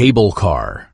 cable car.